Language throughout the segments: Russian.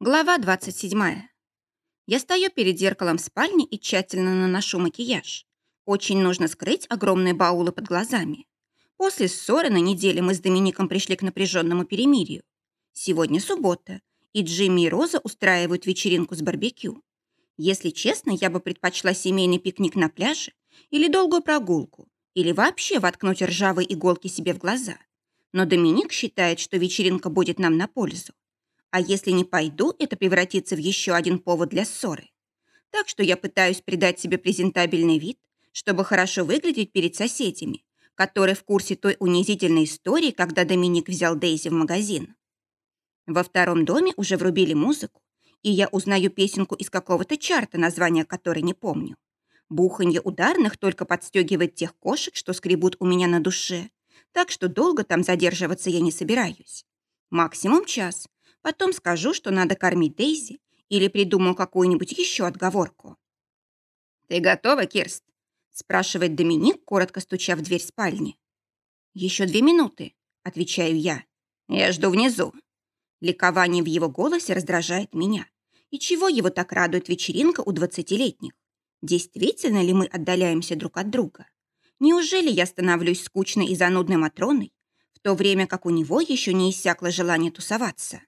Глава 27. Я стою перед зеркалом в спальне и тщательно наношу макияж. Очень нужно скрыть огромные баулы под глазами. После ссоры на неделе мы с Домиником пришли к напряженному перемирию. Сегодня суббота, и Джимми и Роза устраивают вечеринку с барбекю. Если честно, я бы предпочла семейный пикник на пляже или долгую прогулку, или вообще воткнуть ржавые иголки себе в глаза. Но Доминик считает, что вечеринка будет нам на пользу. А если не пойду, это превратится в еще один повод для ссоры. Так что я пытаюсь придать себе презентабельный вид, чтобы хорошо выглядеть перед соседями, которые в курсе той унизительной истории, когда Доминик взял Дейзи в магазин. Во втором доме уже врубили музыку, и я узнаю песенку из какого-то чарта, название которой не помню. Буханье ударных только подстегивает тех кошек, что скребут у меня на душе, так что долго там задерживаться я не собираюсь. Максимум час, Потом скажу, что надо кормить Дейзи или придумаю какую-нибудь еще отговорку. «Ты готова, Кирст?» – спрашивает Доминик, коротко стуча в дверь спальни. «Еще две минуты», – отвечаю я. «Я жду внизу». Ликование в его голосе раздражает меня. И чего его так радует вечеринка у двадцатилетних? Действительно ли мы отдаляемся друг от друга? Неужели я становлюсь скучной и занудной Матроной, в то время как у него еще не иссякло желание тусоваться?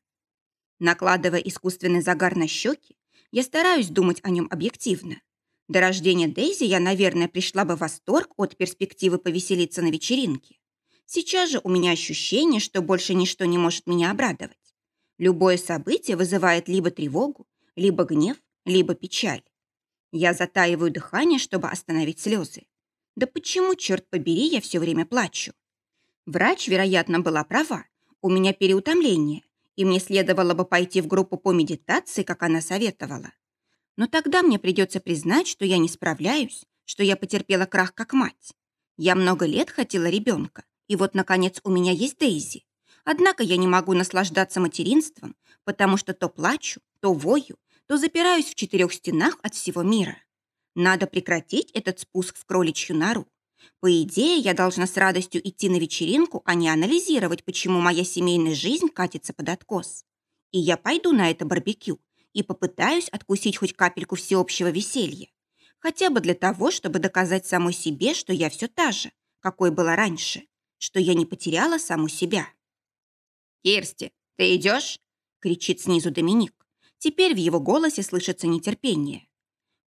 Накладывая искусственный загар на щеки, я стараюсь думать о нем объективно. До рождения Дейзи я, наверное, пришла бы в восторг от перспективы повеселиться на вечеринке. Сейчас же у меня ощущение, что больше ничто не может меня обрадовать. Любое событие вызывает либо тревогу, либо гнев, либо печаль. Я затаиваю дыхание, чтобы остановить слезы. Да почему, черт побери, я все время плачу? Врач, вероятно, была права. У меня переутомление и мне следовало бы пойти в группу по медитации, как она советовала. Но тогда мне придется признать, что я не справляюсь, что я потерпела крах как мать. Я много лет хотела ребенка, и вот, наконец, у меня есть Дейзи. Однако я не могу наслаждаться материнством, потому что то плачу, то вою, то запираюсь в четырех стенах от всего мира. Надо прекратить этот спуск в кроличью нору. По идее, я должна с радостью идти на вечеринку, а не анализировать, почему моя семейная жизнь катится под откос. И я пойду на это барбекю и попытаюсь откусить хоть капельку всеобщего веселья. Хотя бы для того, чтобы доказать самой себе, что я все та же, какой была раньше, что я не потеряла саму себя. «Кирсти, ты идешь?» — кричит снизу Доминик. Теперь в его голосе слышится нетерпение.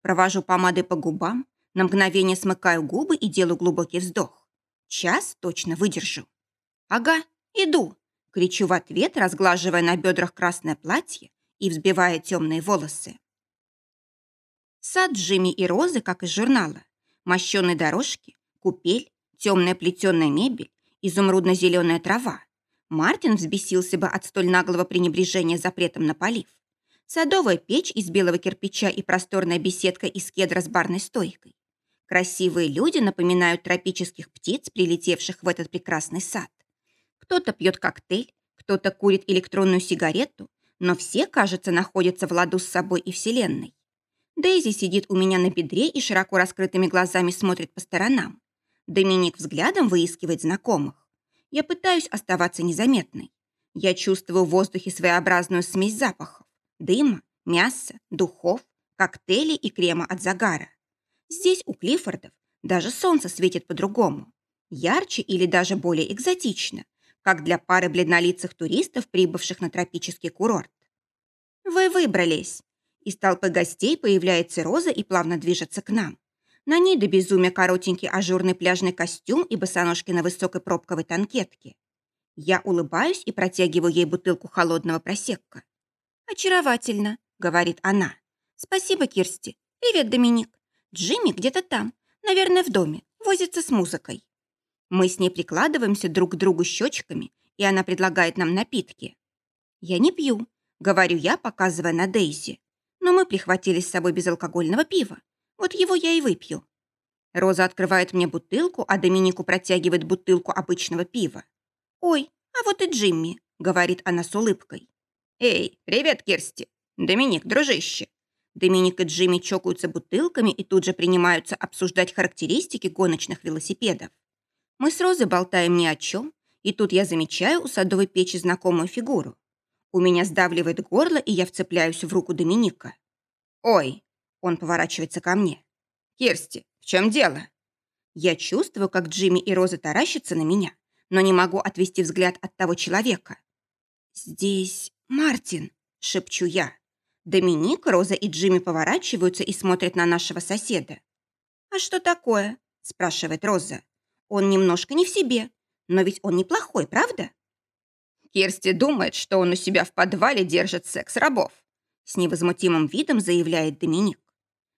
Провожу помадой по губам, на мгновение смыкаю губы и делаю глубокий вздох. Час точно выдержу. «Ага, иду!» — кричу в ответ, разглаживая на бедрах красное платье и взбивая темные волосы. Сад Джимми и Розы, как из журнала. Мощеные дорожки, купель, темная плетеная мебель, изумрудно-зеленая трава. Мартин взбесился бы от столь наглого пренебрежения запретом на полив. Садовая печь из белого кирпича и просторная беседка из кедра с барной стойкой. Красивые люди напоминают тропических птиц, прилетевших в этот прекрасный сад. Кто-то пьет коктейль, кто-то курит электронную сигарету, но все, кажется, находятся в ладу с собой и Вселенной. Дейзи сидит у меня на бедре и широко раскрытыми глазами смотрит по сторонам. Доминик взглядом выискивает знакомых. Я пытаюсь оставаться незаметной. Я чувствую в воздухе своеобразную смесь запахов. Дыма, мяса, духов, коктейлей и крема от загара. Здесь у Клиффордов даже солнце светит по-другому. Ярче или даже более экзотично, как для пары бледнолицых туристов, прибывших на тропический курорт. «Вы выбрались!» Из толпы гостей появляется Роза и плавно движется к нам. На ней до безумия коротенький ажурный пляжный костюм и босоножки на высокой пробковой танкетке. Я улыбаюсь и протягиваю ей бутылку холодного просекка. «Очаровательно», — говорит она. «Спасибо, Кирсти. Привет, Доминик. Джимми где-то там, наверное, в доме, возится с музыкой. Мы с ней прикладываемся друг к другу щечками, и она предлагает нам напитки. Я не пью, говорю я, показывая на Дейзи. Но мы прихватили с собой безалкогольного пива. Вот его я и выпью. Роза открывает мне бутылку, а Доминику протягивает бутылку обычного пива. «Ой, а вот и Джимми», — говорит она с улыбкой. «Эй, привет, Кирсти! Доминик, дружище, Доминик и Джимми чокаются бутылками и тут же принимаются обсуждать характеристики гоночных велосипедов. Мы с Розой болтаем ни о чем, и тут я замечаю у садовой печи знакомую фигуру. У меня сдавливает горло, и я вцепляюсь в руку Доминика. «Ой!» – он поворачивается ко мне. «Кирсти, в чем дело?» Я чувствую, как Джимми и Роза таращатся на меня, но не могу отвести взгляд от того человека. «Здесь Мартин», – шепчу я. Доминик, Роза и Джимми поворачиваются и смотрят на нашего соседа. «А что такое?» – спрашивает Роза. «Он немножко не в себе, но ведь он неплохой, правда?» Кирсти думает, что он у себя в подвале держит секс-рабов. С невозмутимым видом заявляет Доминик.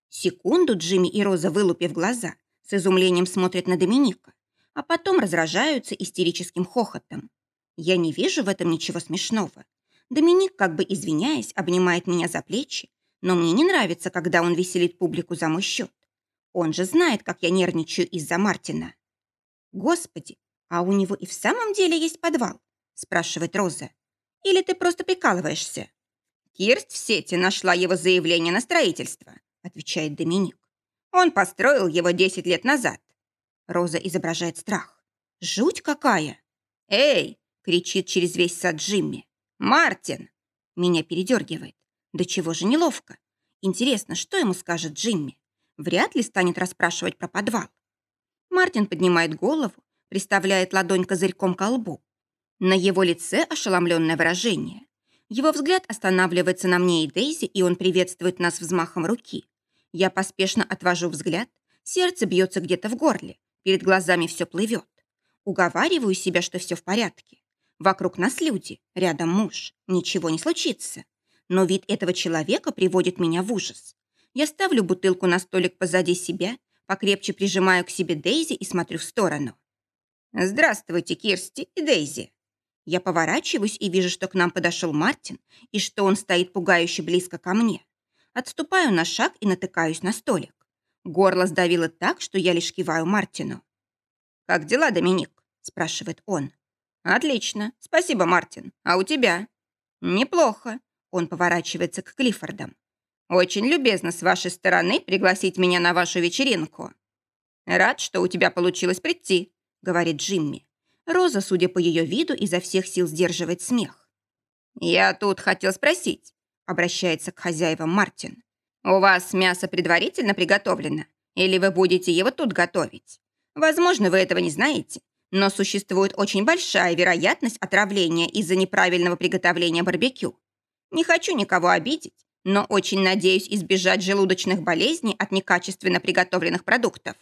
Секунду Джимми и Роза, вылупив глаза, с изумлением смотрят на Доминика, а потом разражаются истерическим хохотом. Я не вижу в этом ничего смешного. Доминик, как бы извиняясь, обнимает меня за плечи, но мне не нравится, когда он веселит публику за мой счет. Он же знает, как я нервничаю из-за Мартина. Господи, а у него и в самом деле есть подвал? спрашивает Роза. «Или ты просто прикалываешься?» «Кирст в сети нашла его заявление на строительство», отвечает Доминик. «Он построил его 10 лет назад». Роза изображает страх. «Жуть какая!» «Эй!» — кричит через весь сад Джимми. «Мартин!» Меня передергивает. Да чего же неловко. Интересно, что ему скажет Джимми? Вряд ли станет расспрашивать про подвал. Мартин поднимает голову, приставляет ладонь козырьком к лбу. На его лице ошеломленное выражение. Его взгляд останавливается на мне и Дейзи, и он приветствует нас взмахом руки. Я поспешно отвожу взгляд, сердце бьется где-то в горле, перед глазами все плывет. Уговариваю себя, что все в порядке. Вокруг нас люди, рядом муж, ничего не случится. Но вид этого человека приводит меня в ужас. Я ставлю бутылку на столик позади себя, покрепче прижимаю к себе Дейзи и смотрю в сторону. «Здравствуйте, Кирсти и Дейзи!» Я поворачиваюсь и вижу, что к нам подошел Мартин и что он стоит пугающе близко ко мне. Отступаю на шаг и натыкаюсь на столик. Горло сдавило так, что я лишь киваю Мартину. «Как дела, Доминик?» – спрашивает он. «Отлично. Спасибо, Мартин. А у тебя?» «Неплохо». Он поворачивается к Клиффордам. «Очень любезно с вашей стороны пригласить меня на вашу вечеринку». «Рад, что у тебя получилось прийти», — говорит Джимми. Роза, судя по ее виду, изо всех сил сдерживает смех. «Я тут хотел спросить», — обращается к хозяевам Мартин. «У вас мясо предварительно приготовлено? Или вы будете его тут готовить? Возможно, вы этого не знаете, но существует очень большая вероятность отравления из-за неправильного приготовления барбекю. Не хочу никого обидеть, но очень надеюсь избежать желудочных болезней от некачественно приготовленных продуктов.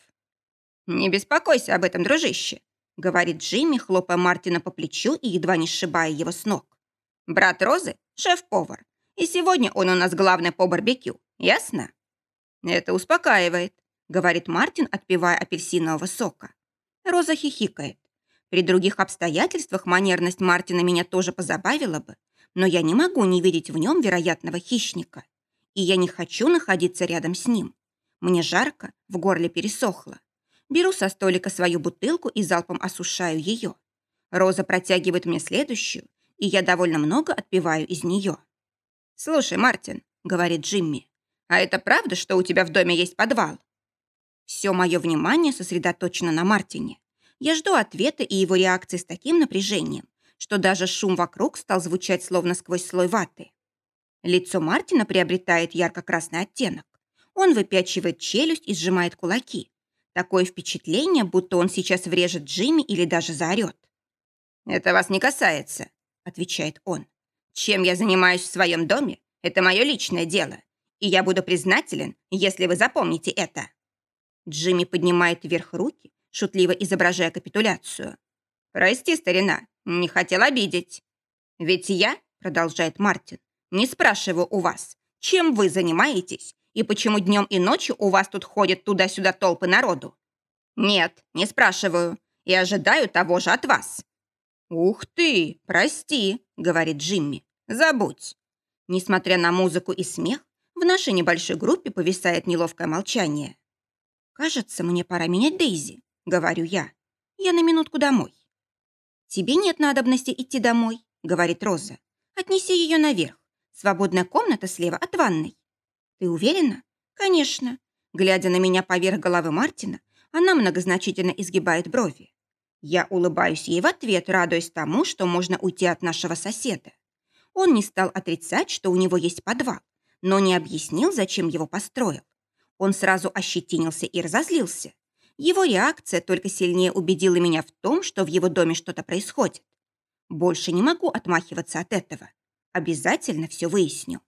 Не беспокойся об этом, дружище говорит Джимми, хлопая Мартина по плечу и едва не сшибая его с ног. «Брат Розы — шеф-повар, и сегодня он у нас главный по барбекю, ясно?» «Это успокаивает», — говорит Мартин, отпивая апельсинового сока. Роза хихикает. При других обстоятельствах манерность Мартина меня тоже позабавила бы, но я не могу не видеть в нем вероятного хищника. И я не хочу находиться рядом с ним. Мне жарко, в горле пересохло. Беру со столика свою бутылку и залпом осушаю ее. Роза протягивает мне следующую, и я довольно много отпиваю из нее. «Слушай, Мартин», — говорит Джимми, «а это правда, что у тебя в доме есть подвал?» Все мое внимание сосредоточено на Мартине. Я жду ответа и его реакции с таким напряжением, что даже шум вокруг стал звучать словно сквозь слой ваты. Лицо Мартина приобретает ярко-красный оттенок. Он выпячивает челюсть и сжимает кулаки. Такое впечатление, будто он сейчас врежет Джимми или даже заорет. «Это вас не касается», — отвечает он. «Чем я занимаюсь в своем доме, это мое личное дело, и я буду признателен, если вы запомните это». Джимми поднимает вверх руки, шутливо изображая капитуляцию. «Прости, старина, не хотел обидеть». «Ведь я», — продолжает Мартин, «не спрашиваю у вас, чем вы занимаетесь и почему днем и ночью у вас тут ходят туда-сюда толпы народу? Нет, не спрашиваю. И ожидаю того же от вас. Ух ты, прости, говорит Джимми. Забудь. Несмотря на музыку и смех, в нашей небольшой группе повисает неловкое молчание. «Кажется, мне пора менять Дейзи», — говорю я. «Я на минутку домой». «Тебе нет надобности идти домой», — говорит Роза. «Отнеси ее наверх. Свободная комната слева от ванной». «Ты уверена?» «Конечно». Глядя на меня поверх головы Мартина, она многозначительно изгибает брови. Я улыбаюсь ей в ответ, радуясь тому, что можно уйти от нашего соседа. Он не стал отрицать, что у него есть подвал, но не объяснил, зачем его построил. Он сразу ощетинился и разозлился. Его реакция только сильнее убедила меня в том, что в его доме что-то происходит. Больше не могу отмахиваться от этого. Обязательно все выясню.